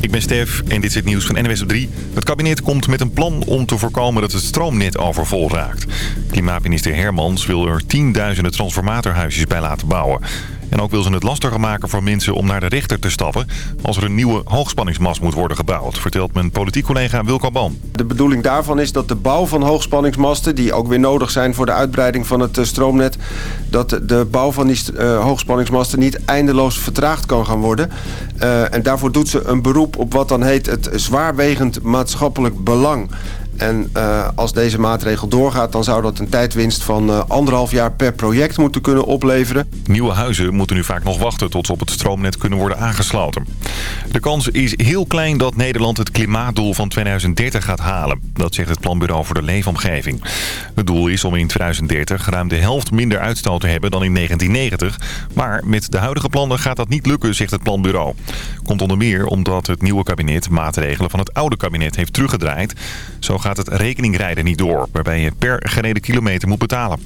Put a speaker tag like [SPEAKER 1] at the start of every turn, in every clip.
[SPEAKER 1] Ik ben Stef en dit is het nieuws van NWS op 3. Het kabinet komt met een plan om te voorkomen dat het stroomnet overvol raakt. Klimaatminister Hermans wil er tienduizenden transformatorhuisjes bij laten bouwen. En ook wil ze het lastiger maken voor mensen om naar de rechter te stappen... als er een nieuwe hoogspanningsmast moet worden gebouwd... vertelt mijn politiek collega Wilco Boom.
[SPEAKER 2] De bedoeling daarvan is dat de bouw van hoogspanningsmasten... die ook weer nodig zijn voor de uitbreiding van het eh, stroomnet... dat de bouw van die uh, hoogspanningsmasten niet eindeloos vertraagd kan gaan worden. Uh, en daarvoor doet ze een beroep op wat dan heet het zwaarwegend maatschappelijk belang... En uh, als deze maatregel doorgaat... dan zou dat een tijdwinst van uh, anderhalf jaar per project moeten kunnen opleveren.
[SPEAKER 1] Nieuwe huizen moeten nu vaak nog wachten... tot ze op het stroomnet kunnen worden aangesloten. De kans is heel klein dat Nederland het klimaatdoel van 2030 gaat halen. Dat zegt het Planbureau voor de Leefomgeving. Het doel is om in 2030 ruim de helft minder uitstoot te hebben dan in 1990. Maar met de huidige plannen gaat dat niet lukken, zegt het Planbureau. Komt onder meer omdat het nieuwe kabinet maatregelen van het oude kabinet heeft teruggedraaid. Zo gaat het rekeningrijden niet door, waarbij je per gereden kilometer moet betalen.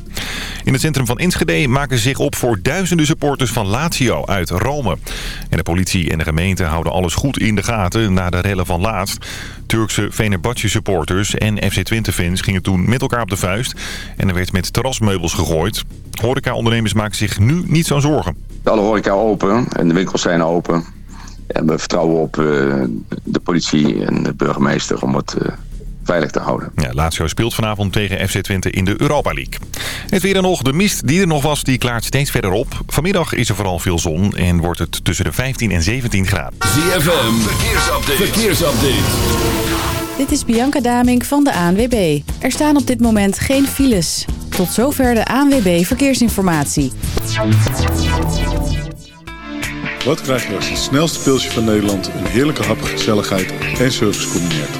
[SPEAKER 1] In het centrum van Enschede maken ze zich op voor duizenden supporters van Lazio uit Rome. En de politie en de gemeente houden alles goed in de gaten na de rellen van laatst. Turkse Venerbatje supporters en FC Twente fans gingen toen met elkaar op de vuist. En er werd met terrasmeubels gegooid. Horeca-ondernemers maken zich nu niet zo'n zorgen.
[SPEAKER 3] Alle horeca open en de winkels zijn open. En we vertrouwen op uh, de politie en de burgemeester om het... Veilig te houden.
[SPEAKER 1] Ja, Lazio speelt vanavond tegen FC Twente in de Europa League. Het weer dan nog. De mist die er nog was, die klaart steeds verder op. Vanmiddag is er vooral veel zon en wordt het tussen de 15 en 17 graden.
[SPEAKER 4] ZFM, verkeersupdate. verkeersupdate.
[SPEAKER 5] Dit is Bianca Damink van de ANWB. Er staan op dit moment geen files. Tot zover de ANWB Verkeersinformatie.
[SPEAKER 6] Wat krijg je als het snelste pilsje van Nederland... een heerlijke hap, gezelligheid en service combineert?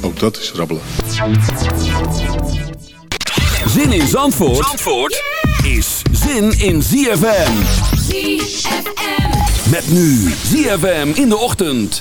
[SPEAKER 6] Ook dat is rabbelen.
[SPEAKER 4] Zin in Zandvoort, Zandvoort is zin in ZFM.
[SPEAKER 7] ZFM.
[SPEAKER 4] Met nu ZFM in de ochtend.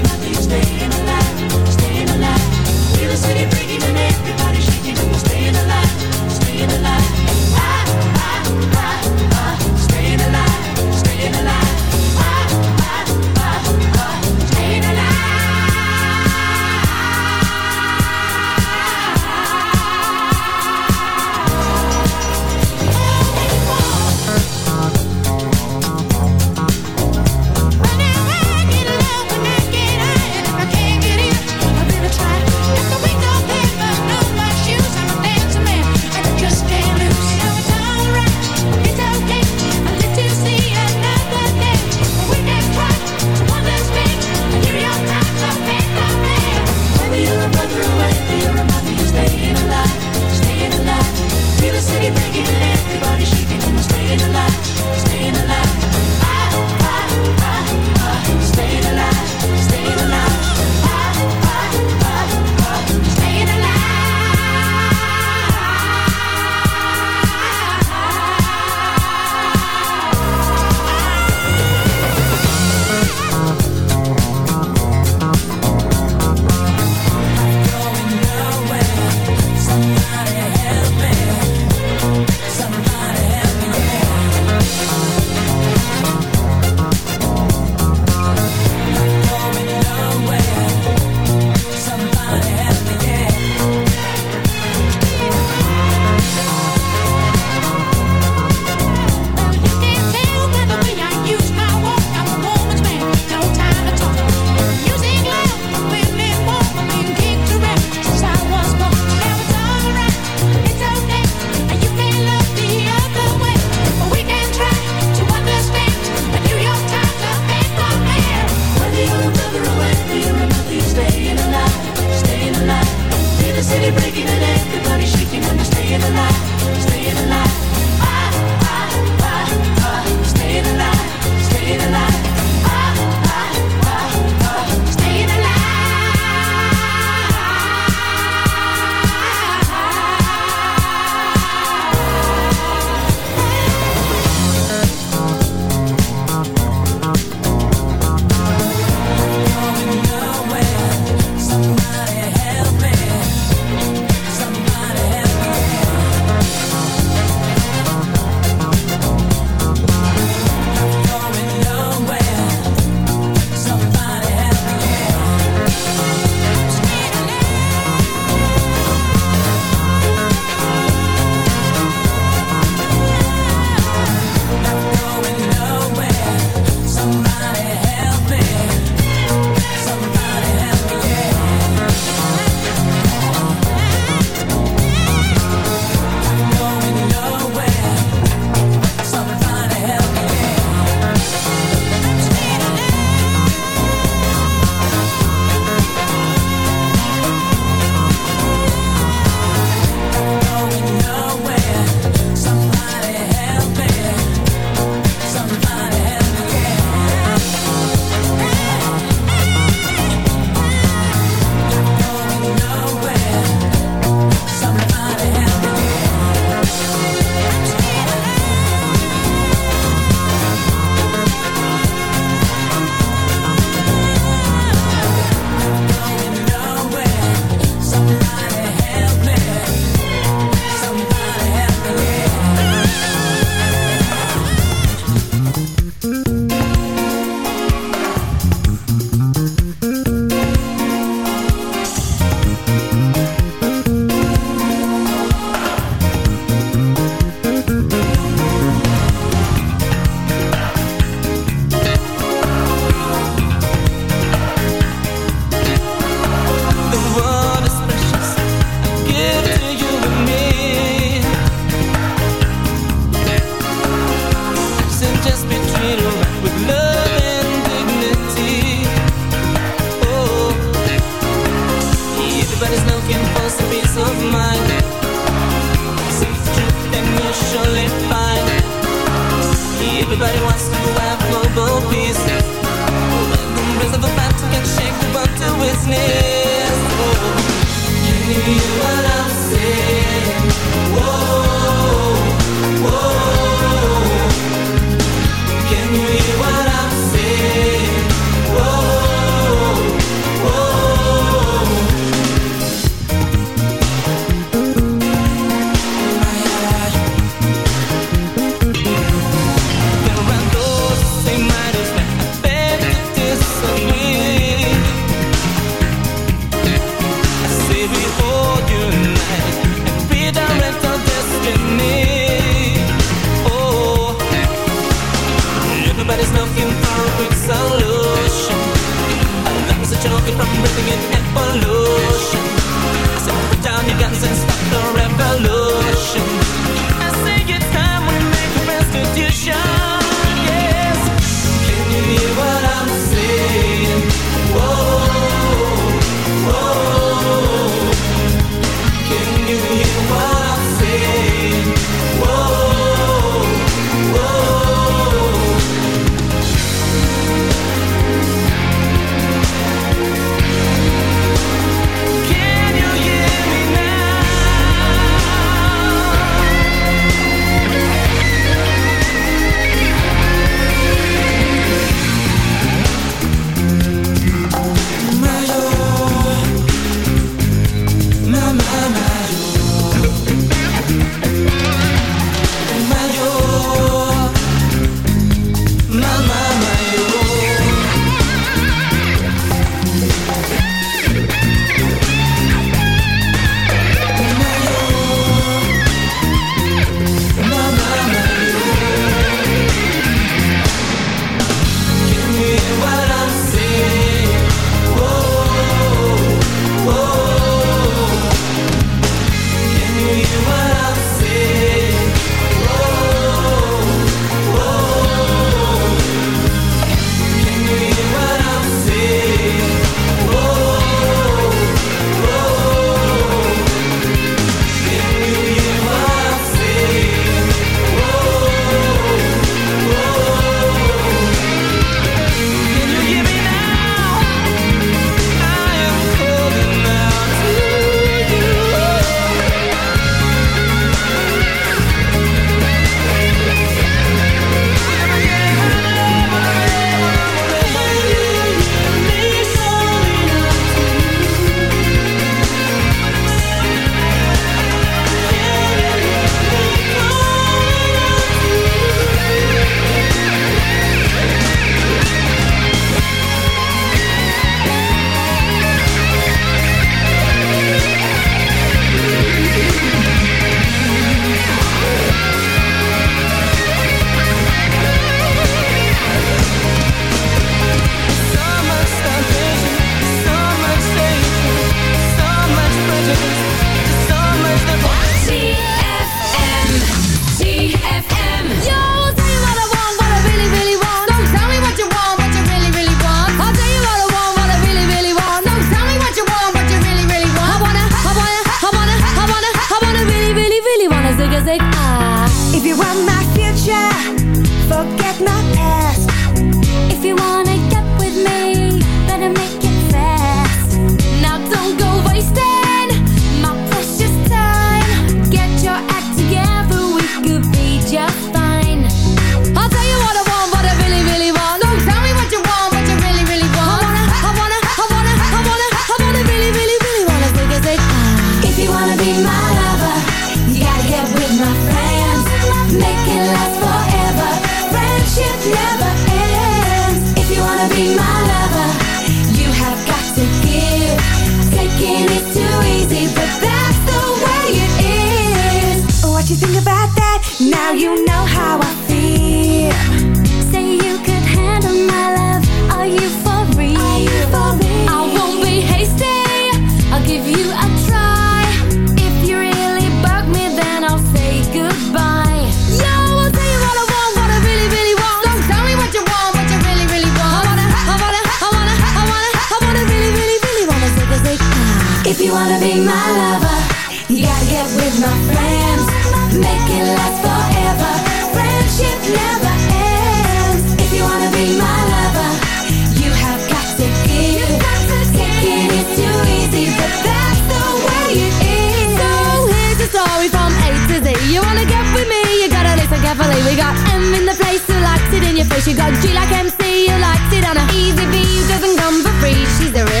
[SPEAKER 7] You
[SPEAKER 8] wanna get with me, you gotta listen carefully We got M in the place. Who likes it in your face. You
[SPEAKER 9] got G like MC, who likes it on a Easy
[SPEAKER 10] V. Doesn't come for free, she's the real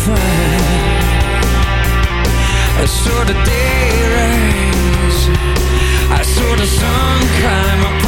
[SPEAKER 10] I
[SPEAKER 11] saw the day rise I saw the sun climb up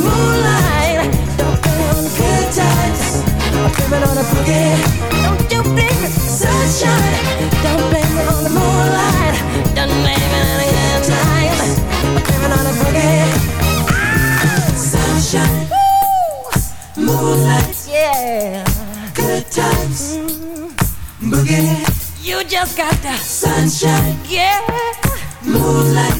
[SPEAKER 7] moonlight. Don't on good times. I'm on a boogie. Don't you blame the sunshine. Don't blame it on the moonlight. Don't blame it on good time. I'm on a boogie. Sunshine. Moonlight. Yeah. Good times. Boogie. You just got the sunshine. Yeah. Moonlight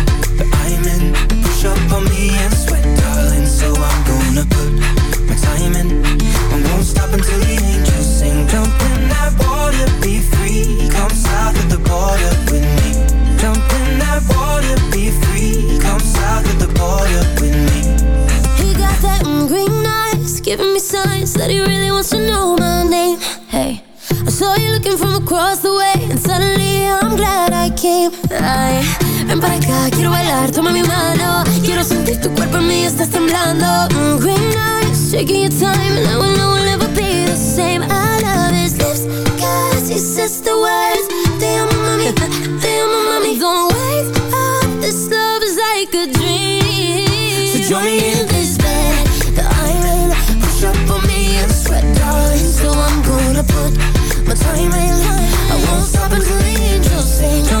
[SPEAKER 12] me and sweat, darling. So I'm gonna put my time in. I won't stop until. Jump in that water, be free. Come south the border with me. Jump in that water, be free. Come south the border with me.
[SPEAKER 10] He got that green eyes, giving me signs that he really wants to know my name. Hey, I saw you looking from across the way, and suddenly I'm glad I came. Ay, ven para acá, quiero bailar, toma mi mano. Quiero sentir tu cuerpo en mí, estás temblando. Mm, green eyes, taking your time, and I will know we'll never be the same. I love his lips, cause he says the words. Mami, te amo, mami. Don't wake up, this love is like a dream.
[SPEAKER 12] So join me in
[SPEAKER 10] this bed that I'm in. Push up on me and sweat, darling. So I'm gonna put my time in. I won't stop until the angels sing.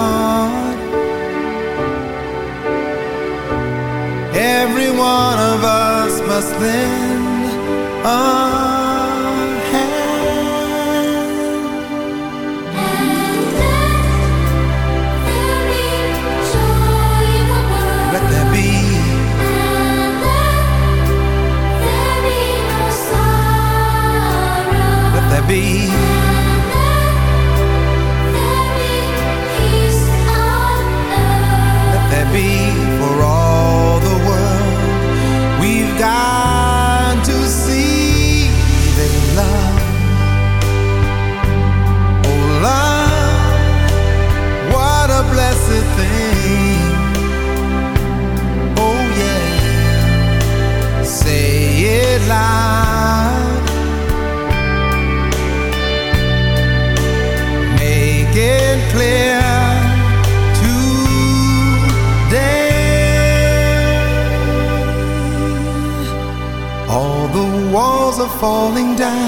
[SPEAKER 13] Must lend ah. Falling down.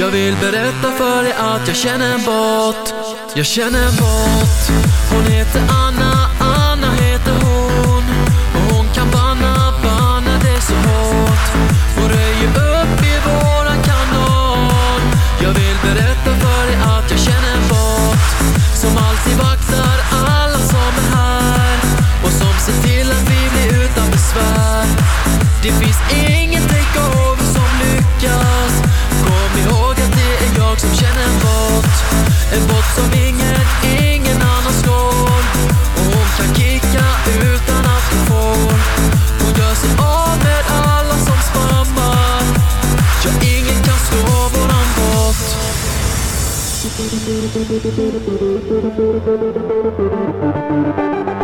[SPEAKER 14] Jag vill berätta för dig att jag känner en bot Jag känner en bot Hon heter Anna, Anna heter hon. Och hon kan banna, banna det så hårt. Hon röjer upp i våran kanal Jag vill berätta för dig att jag känner en bot Som alltid vaktar alla som är här. Och som ser till att vi blir utan besvär. Det finns ingen En bot som ingen, ingen annan slår Och hon kan kicka utan att hon får Hon gör sig av med alla som spammar. Ja, ingen kan slå våran bot
[SPEAKER 15] Ready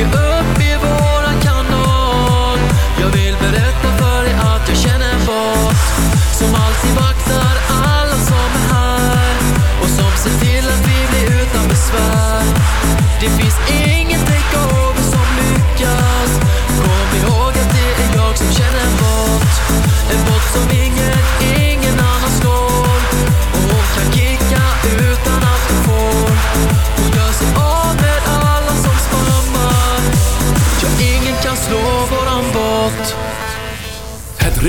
[SPEAKER 14] Hon upp i våran kanal Jag vill berätta för dig att jag känner en bot Som alltid vaktar alla som är här. Och som ser till att vi blir utan besvär. Det finns ingen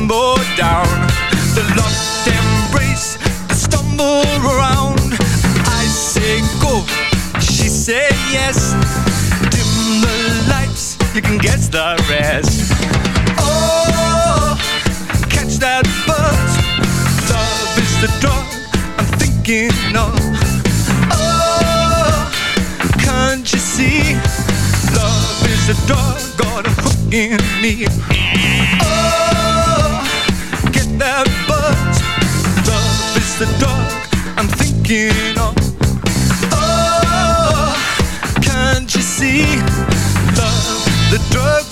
[SPEAKER 16] Limbo down, the locked embrace, the stumble around. I say go, she say yes. Dim the lights, you can guess the rest. Oh, catch that buzz. Love is the drug I'm thinking of. Oh, can't you see? Love is the drug got a hook in me. I'm. Oh, can't you see? Love, the drug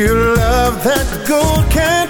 [SPEAKER 17] pure love that gold can't